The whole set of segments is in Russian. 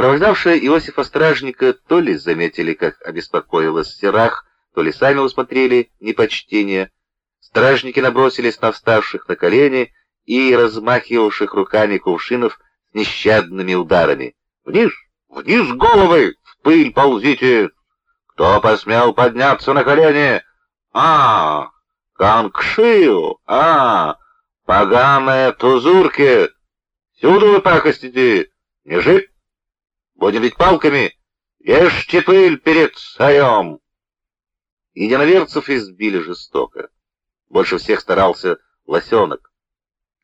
Сопровождавшие Иосифа стражника то ли заметили, как обеспокоилась Серах, то ли сами усмотрели непочтение. Стражники набросились на вставших на колени и размахивавших руками кувшинов с нещадными ударами. «Вниз! Вниз головы! В пыль ползите! Кто посмел подняться на колени? А, Кангшию! А, поганые тузурки! Сюда вы пакостите! Не жить! Будем ведь палками! Ешьте пыль перед царем!» Единоверцев избили жестоко. Больше всех старался лосенок.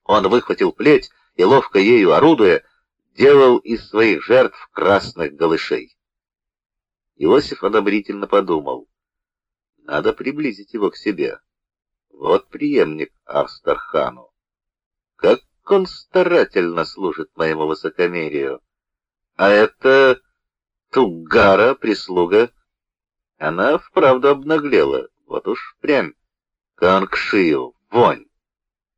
Он выхватил плеть и, ловко ею орудуя, делал из своих жертв красных голышей. Иосиф одобрительно подумал. Надо приблизить его к себе. Вот преемник Арстархану. Как он старательно служит моему высокомерию. А это Тугара, прислуга. Она вправду обнаглела. Вот уж прям. Кангшию, вонь.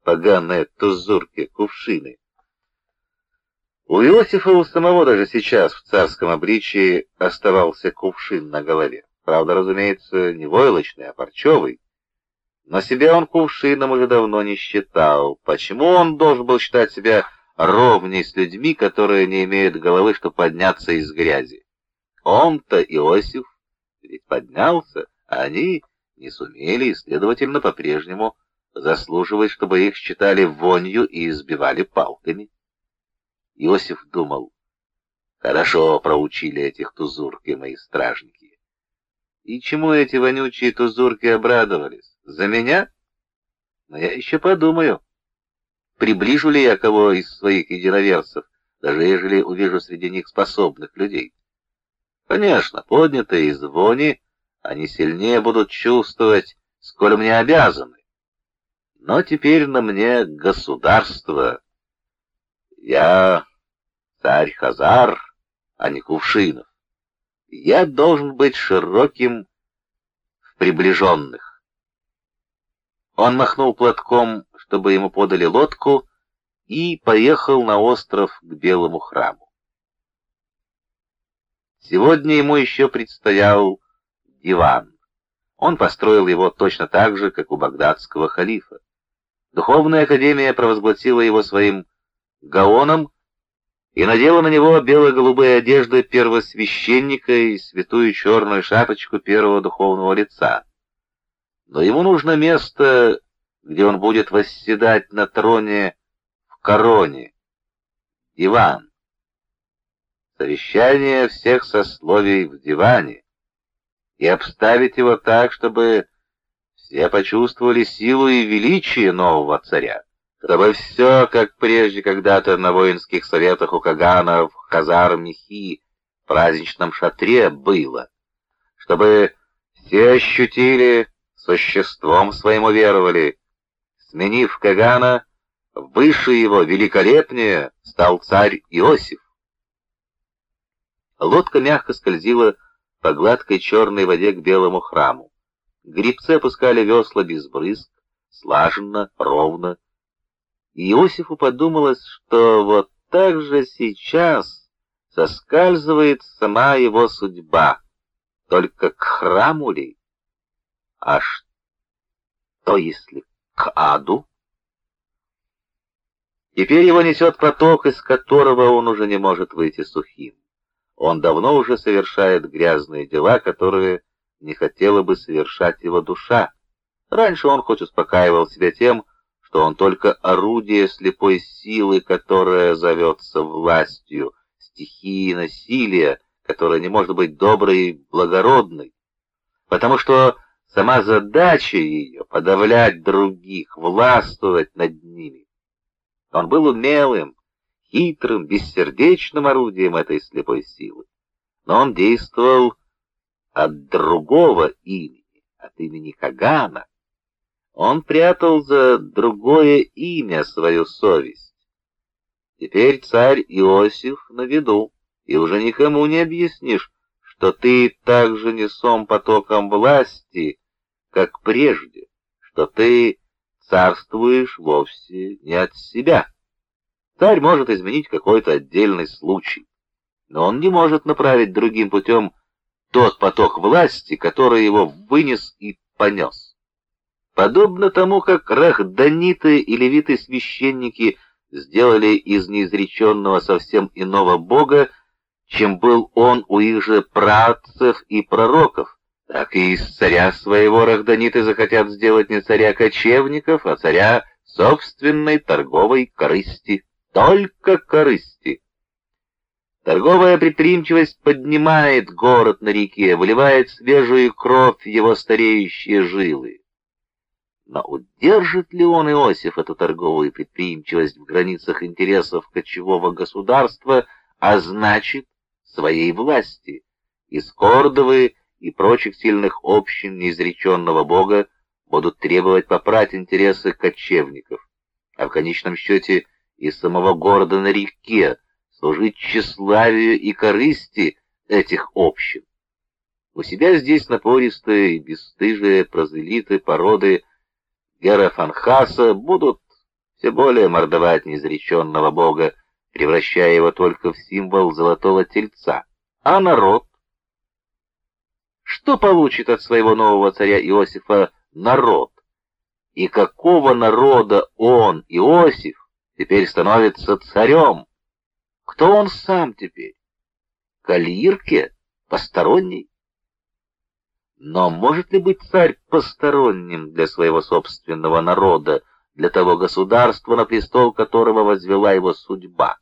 Поганые тузурки, кувшины. У Иосифа у самого даже сейчас в царском обличии оставался кувшин на голове. Правда, разумеется, не войлочный, а парчевый. Но себя он кувшином уже давно не считал. Почему он должен был считать себя ровней с людьми, которые не имеют головы, чтобы подняться из грязи? Он-то, Иосиф, ведь поднялся, а они не сумели и, следовательно, по-прежнему заслуживают, чтобы их считали вонью и избивали палками. Иосиф думал, хорошо проучили этих тузурки мои стражники. И чему эти вонючие тузурки обрадовались? За меня? Но я еще подумаю, приближу ли я кого из своих единоверцев, даже ежели увижу среди них способных людей. Конечно, поднятые из вони, они сильнее будут чувствовать, сколь мне обязаны. Но теперь на мне государство. Я царь Хазар, а не Кувшинов. Я должен быть широким в приближенных. Он махнул платком, чтобы ему подали лодку, и поехал на остров к Белому храму. Сегодня ему еще предстоял диван. Он построил его точно так же, как у багдадского халифа. Духовная академия провозгласила его своим гаоном, и надела на него бело-голубые одежды первосвященника и святую черную шапочку первого духовного лица. Но ему нужно место, где он будет восседать на троне в короне. Диван. Совещание всех сословий в диване. И обставить его так, чтобы все почувствовали силу и величие нового царя чтобы все, как прежде когда-то на воинских советах у Кагана в Хазар-Михи, праздничном шатре было, чтобы все ощутили, существом своим уверовали, сменив Кагана, выше его, великолепнее, стал царь Иосиф. Лодка мягко скользила по гладкой черной воде к белому храму. Грибцы опускали весла без брызг, слаженно, ровно, Иосифу подумалось, что вот так же сейчас соскальзывает сама его судьба, только к храму ли? А что если к аду? Теперь его несет поток, из которого он уже не может выйти сухим. Он давно уже совершает грязные дела, которые не хотела бы совершать его душа. Раньше он хоть успокаивал себя тем, что он только орудие слепой силы, которая зовется властью, стихии насилия, которая не может быть доброй и благородной, потому что сама задача ее — подавлять других, властвовать над ними. Он был умелым, хитрым, бессердечным орудием этой слепой силы, но он действовал от другого имени, от имени Кагана, он прятал за другое имя свою совесть. Теперь царь Иосиф на виду, и уже никому не объяснишь, что ты так же несом потоком власти, как прежде, что ты царствуешь вовсе не от себя. Царь может изменить какой-то отдельный случай. но он не может направить другим путем тот поток власти, который его вынес и понес. Подобно тому, как рахданиты и левиты-священники сделали из неизреченного совсем иного бога, чем был он у их же праотцев и пророков, так и из царя своего рахданиты захотят сделать не царя кочевников, а царя собственной торговой корысти, только корысти. Торговая предприимчивость поднимает город на реке, выливает свежую кровь в его стареющие жилы. Но удержит ли он, Иосиф, эту торговую предприимчивость в границах интересов кочевого государства, а значит, своей власти? Из Кордовы и прочих сильных общин неизреченного Бога будут требовать попрать интересы кочевников, а в конечном счете и самого города на реке, служить тщеславию и корысти этих общин. У себя здесь напористые и бесстыжие прозелиты породы Гера Фанхаса будут все более мордовать неизреченного бога, превращая его только в символ золотого тельца. А народ? Что получит от своего нового царя Иосифа народ? И какого народа он, Иосиф, теперь становится царем? Кто он сам теперь? Калирке? Посторонний? Но может ли быть царь посторонним для своего собственного народа, для того государства, на престол которого возвела его судьба?